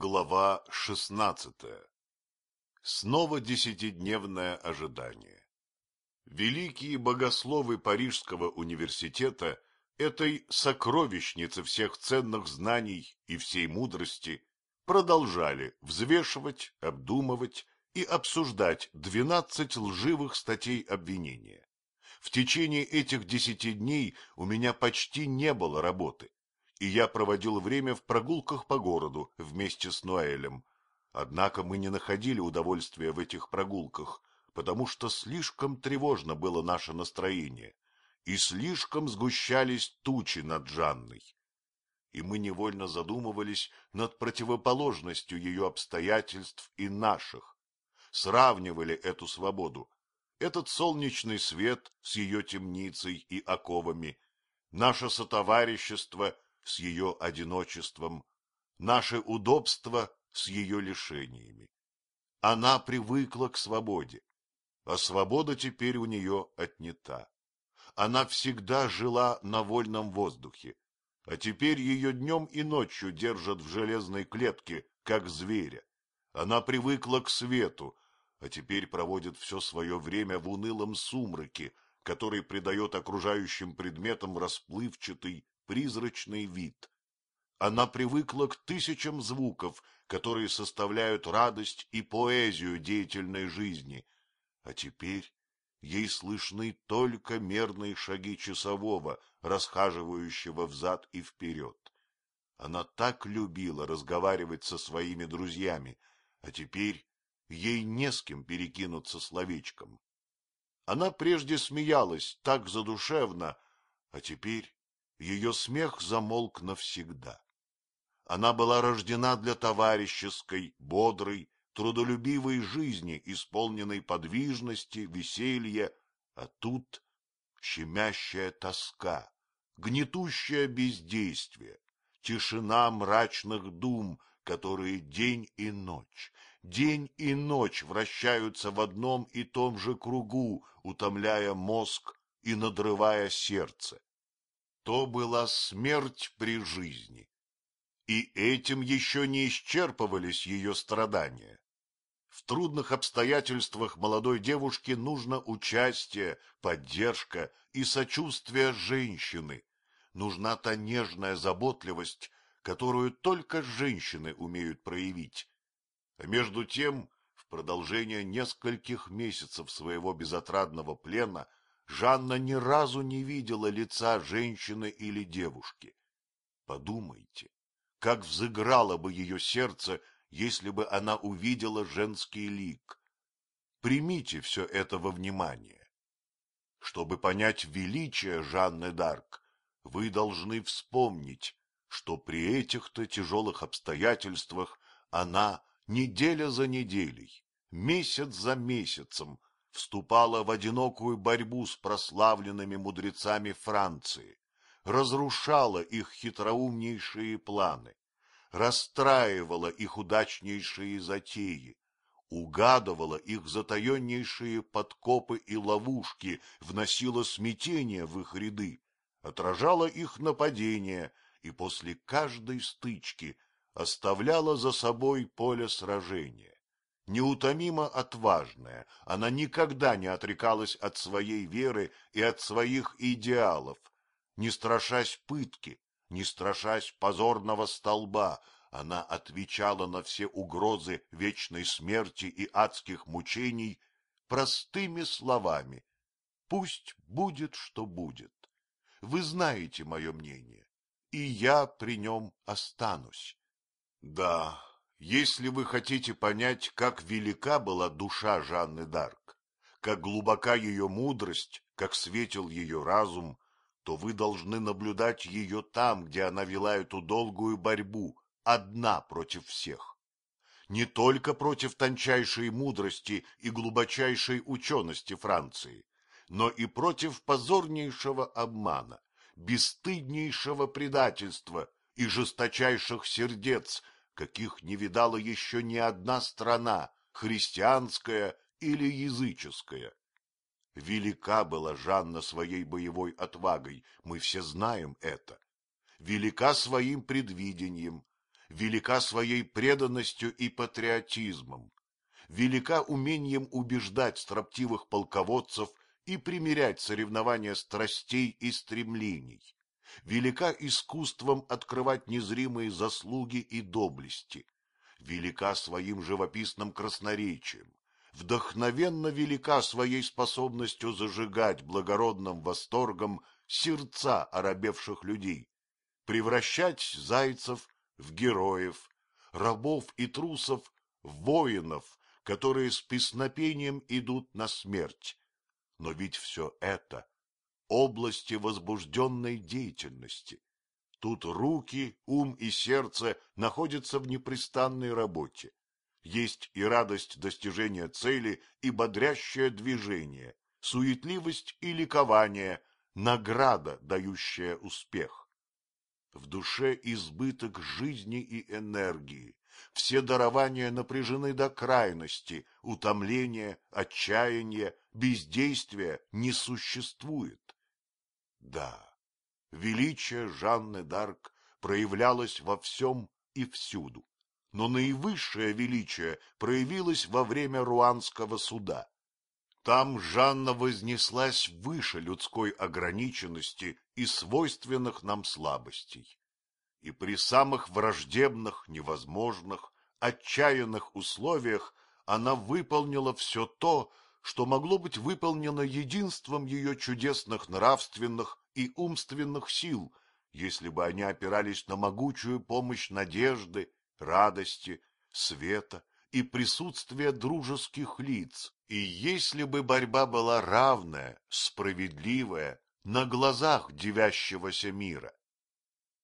Глава шестнадцатая Снова десятидневное ожидание. Великие богословы Парижского университета, этой сокровищницы всех ценных знаний и всей мудрости, продолжали взвешивать, обдумывать и обсуждать двенадцать лживых статей обвинения. В течение этих десяти дней у меня почти не было работы и я проводил время в прогулках по городу вместе с Ноэлем. Однако мы не находили удовольствия в этих прогулках, потому что слишком тревожно было наше настроение, и слишком сгущались тучи над Жанной. И мы невольно задумывались над противоположностью ее обстоятельств и наших, сравнивали эту свободу, этот солнечный свет с ее темницей и оковами, наше сотоварищество — с ее одиночеством, наше удобство с ее лишениями. Она привыкла к свободе, а свобода теперь у нее отнята. Она всегда жила на вольном воздухе, а теперь ее днем и ночью держат в железной клетке, как зверя. Она привыкла к свету, а теперь проводит все свое время в унылом сумраке, который придает окружающим предметам расплывчатый призрачный вид. Она привыкла к тысячам звуков, которые составляют радость и поэзию деятельной жизни, а теперь ей слышны только мерные шаги часового, расхаживающего взад и вперед. Она так любила разговаривать со своими друзьями, а теперь ей не с кем перекинуться словечком. Она прежде смеялась так задушевно, а теперь ее смех замолк навсегда. Она была рождена для товарищеской, бодрой, трудолюбивой жизни, исполненной подвижности, веселья, а тут щемящая тоска, гнетущее бездействие, тишина мрачных дум, которые день и ночь, день и ночь вращаются в одном и том же кругу, утомляя мозг и надрывая сердце то была смерть при жизни. И этим еще не исчерпывались ее страдания. В трудных обстоятельствах молодой девушке нужно участие, поддержка и сочувствие женщины. Нужна та нежная заботливость, которую только женщины умеют проявить. А между тем, в продолжение нескольких месяцев своего безотрадного плена Жанна ни разу не видела лица женщины или девушки. Подумайте, как взыграло бы ее сердце, если бы она увидела женский лик. Примите все это во внимание. Чтобы понять величие Жанны Д'Арк, вы должны вспомнить, что при этих-то тяжелых обстоятельствах она неделя за неделей, месяц за месяцем вступала в одинокую борьбу с прославленными мудрецами Франции, разрушала их хитроумнейшие планы, расстраивала их удачнейшие затеи, угадывала их затаеннейшие подкопы и ловушки, вносила смятение в их ряды, отражала их нападения и после каждой стычки оставляла за собой поле сражения неутомимо отважная, она никогда не отрекалась от своей веры и от своих идеалов, не страшась пытки, не страшась позорного столба, она отвечала на все угрозы вечной смерти и адских мучений простыми словами. Пусть будет, что будет. Вы знаете мое мнение, и я при нем останусь. Да, если вы хотите понять, как велика была душа Жанны Д'Арк, как глубока ее мудрость, как светил ее разум, то вы должны наблюдать ее там, где она вела эту долгую борьбу, одна против всех. Не только против тончайшей мудрости и глубочайшей учености Франции, но и против позорнейшего обмана, бесстыднейшего предательства и жесточайших сердец, каких не видала еще ни одна страна, христианская или языческая. Велика была Жанна своей боевой отвагой, мы все знаем это. Велика своим предвидением, велика своей преданностью и патриотизмом, велика умением убеждать строптивых полководцев и примирять соревнования страстей и стремлений, велика искусством открывать незримые заслуги и доблести, велика своим живописным красноречием, вдохновенно велика своей способностью зажигать благородным восторгом сердца оробевших людей, превращать зайцев в героев, рабов и трусов в воинов, которые с песнопением идут на смерть. Но ведь все это — области возбужденной деятельности. Тут руки, ум и сердце находятся в непрестанной работе. Есть и радость достижения цели, и бодрящее движение, суетливость и ликование, награда, дающая успех. В душе избыток жизни и энергии, все дарования напряжены до крайности, утомления, отчаяния, бездействия не существует. Да, величие Жанны Д'Арк проявлялось во всем и всюду, но наивысшее величие проявилось во время Руанского суда. Там Жанна вознеслась выше людской ограниченности и свойственных нам слабостей. И при самых враждебных, невозможных, отчаянных условиях она выполнила все то, что могло быть выполнено единством ее чудесных нравственных и умственных сил, если бы они опирались на могучую помощь надежды, радости, света и присутствия дружеских лиц, и если бы борьба была равная, справедливая, на глазах девящегося мира.